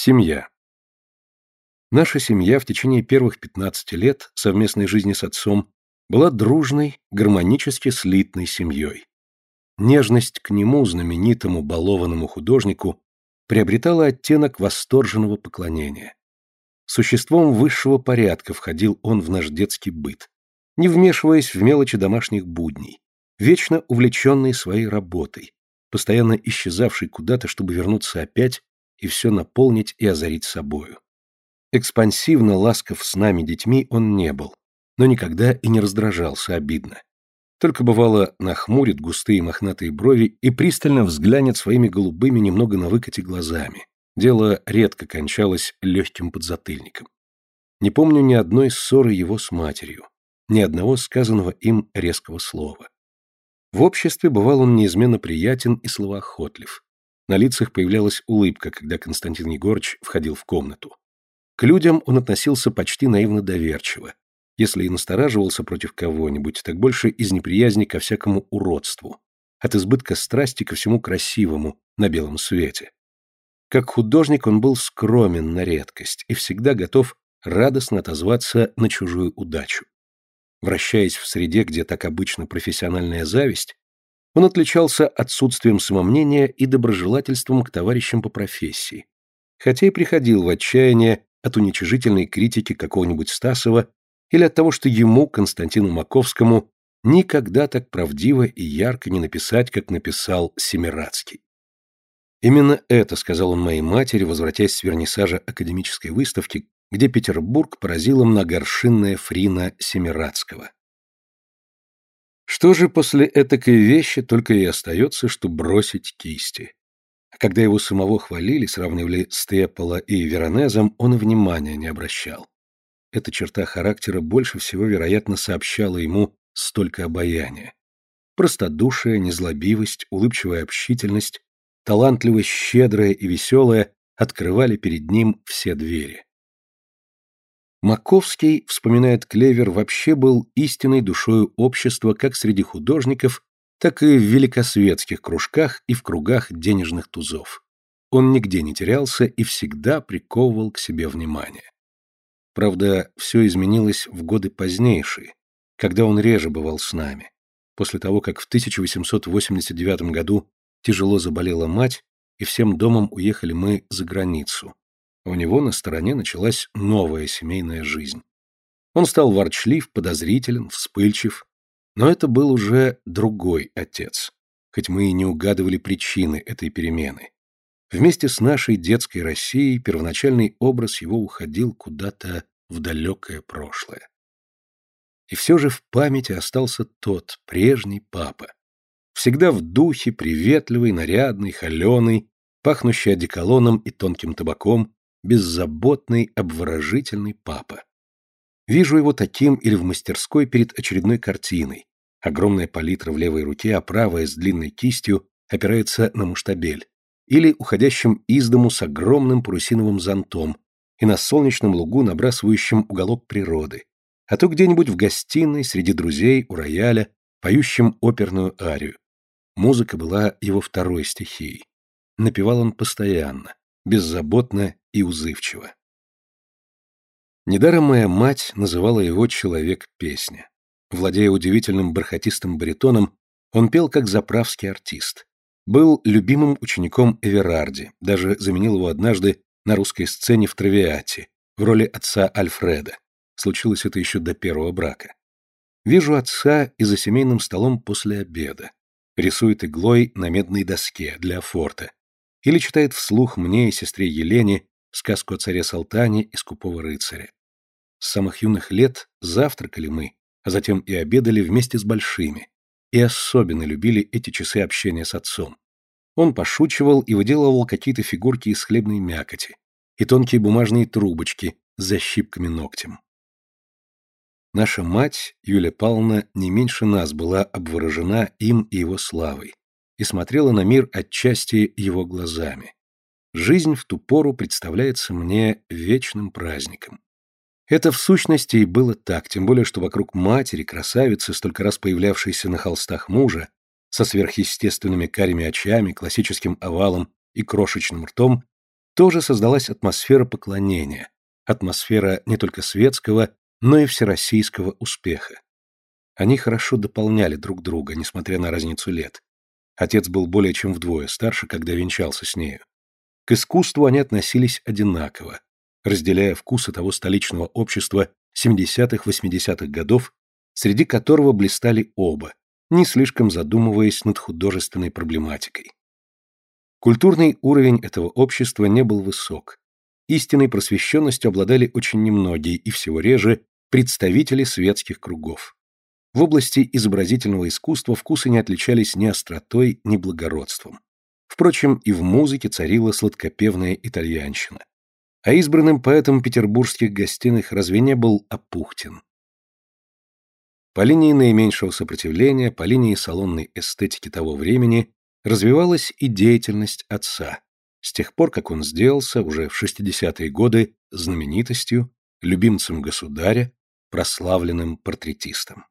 Семья. Наша семья в течение первых 15 лет совместной жизни с отцом была дружной, гармонически слитной семьей. Нежность к нему, знаменитому балованному художнику, приобретала оттенок восторженного поклонения. Существом высшего порядка входил он в наш детский быт, не вмешиваясь в мелочи домашних будней, вечно увлеченный своей работой, постоянно исчезавший куда-то, чтобы вернуться опять и все наполнить и озарить собою. Экспансивно ласков с нами детьми он не был, но никогда и не раздражался обидно. Только бывало нахмурит густые мохнатые брови и пристально взглянет своими голубыми немного на выкате глазами. Дело редко кончалось легким подзатыльником. Не помню ни одной ссоры его с матерью, ни одного сказанного им резкого слова. В обществе бывал он неизменно приятен и словоохотлив. На лицах появлялась улыбка, когда Константин Егорыч входил в комнату. К людям он относился почти наивно доверчиво. Если и настораживался против кого-нибудь, так больше из неприязни ко всякому уродству, от избытка страсти ко всему красивому на белом свете. Как художник он был скромен на редкость и всегда готов радостно отозваться на чужую удачу. Вращаясь в среде, где так обычно профессиональная зависть, он отличался отсутствием самомнения и доброжелательством к товарищам по профессии, хотя и приходил в отчаяние от уничижительной критики какого-нибудь Стасова или от того, что ему, Константину Маковскому, никогда так правдиво и ярко не написать, как написал Семирадский. Именно это сказал он моей матери, возвратясь с вернисажа академической выставки, где Петербург поразила многоршинная фрина Семирадского. Что же после этакой вещи только и остается, что бросить кисти? А когда его самого хвалили, сравнивали с Тепола и Веронезом, он и внимания не обращал. Эта черта характера больше всего, вероятно, сообщала ему столько обаяния. Простодушие, незлобивость, улыбчивая общительность, талантливость щедрая и веселая открывали перед ним все двери. Маковский, вспоминает Клевер, вообще был истинной душою общества как среди художников, так и в великосветских кружках и в кругах денежных тузов. Он нигде не терялся и всегда приковывал к себе внимание. Правда, все изменилось в годы позднейшие, когда он реже бывал с нами. После того, как в 1889 году тяжело заболела мать, и всем домом уехали мы за границу, у него на стороне началась новая семейная жизнь. Он стал ворчлив, подозрителен, вспыльчив. Но это был уже другой отец, хоть мы и не угадывали причины этой перемены. Вместе с нашей детской Россией первоначальный образ его уходил куда-то в далекое прошлое. И все же в памяти остался тот, прежний папа. Всегда в духе, приветливый, нарядный, холеный, пахнущий одеколоном и тонким табаком, беззаботный, обворожительный папа. Вижу его таким или в мастерской перед очередной картиной. Огромная палитра в левой руке, а правая с длинной кистью опирается на муштабель. Или уходящим из дому с огромным парусиновым зонтом и на солнечном лугу набрасывающим уголок природы. А то где-нибудь в гостиной, среди друзей, у рояля, поющим оперную арию. Музыка была его второй стихией. Напевал он постоянно, беззаботно и узывчиво. Недаром моя мать называла его «человек-песня». Владея удивительным бархатистым баритоном, он пел как заправский артист. Был любимым учеником Эверарди, даже заменил его однажды на русской сцене в «Травиате» в роли отца Альфреда. Случилось это еще до первого брака. Вижу отца и за семейным столом после обеда. Рисует иглой на медной доске для форта. Или читает вслух мне и сестре Елене сказку о царе Салтане и скупого рыцаря. С самых юных лет завтракали мы, а затем и обедали вместе с большими, и особенно любили эти часы общения с отцом. Он пошучивал и выделывал какие-то фигурки из хлебной мякоти и тонкие бумажные трубочки с защипками ногтем. Наша мать, Юлия Павловна, не меньше нас была обворожена им и его славой и смотрела на мир отчасти его глазами. Жизнь в ту пору представляется мне вечным праздником. Это в сущности и было так, тем более, что вокруг матери, красавицы, столько раз появлявшейся на холстах мужа, со сверхъестественными карими очами, классическим овалом и крошечным ртом, тоже создалась атмосфера поклонения, атмосфера не только светского, но и всероссийского успеха. Они хорошо дополняли друг друга, несмотря на разницу лет. Отец был более чем вдвое старше, когда венчался с нею. К искусству они относились одинаково, разделяя вкусы того столичного общества 70-80-х годов, среди которого блистали оба, не слишком задумываясь над художественной проблематикой. Культурный уровень этого общества не был высок. Истинной просвещенностью обладали очень немногие и всего реже представители светских кругов. В области изобразительного искусства вкусы не отличались ни остротой, ни благородством. Впрочем, и в музыке царила сладкопевная итальянщина. А избранным поэтом петербургских гостиных разве не был Апухтин? По линии наименьшего сопротивления, по линии салонной эстетики того времени развивалась и деятельность отца, с тех пор, как он сделался уже в 60-е годы знаменитостью, любимцем государя, прославленным портретистом.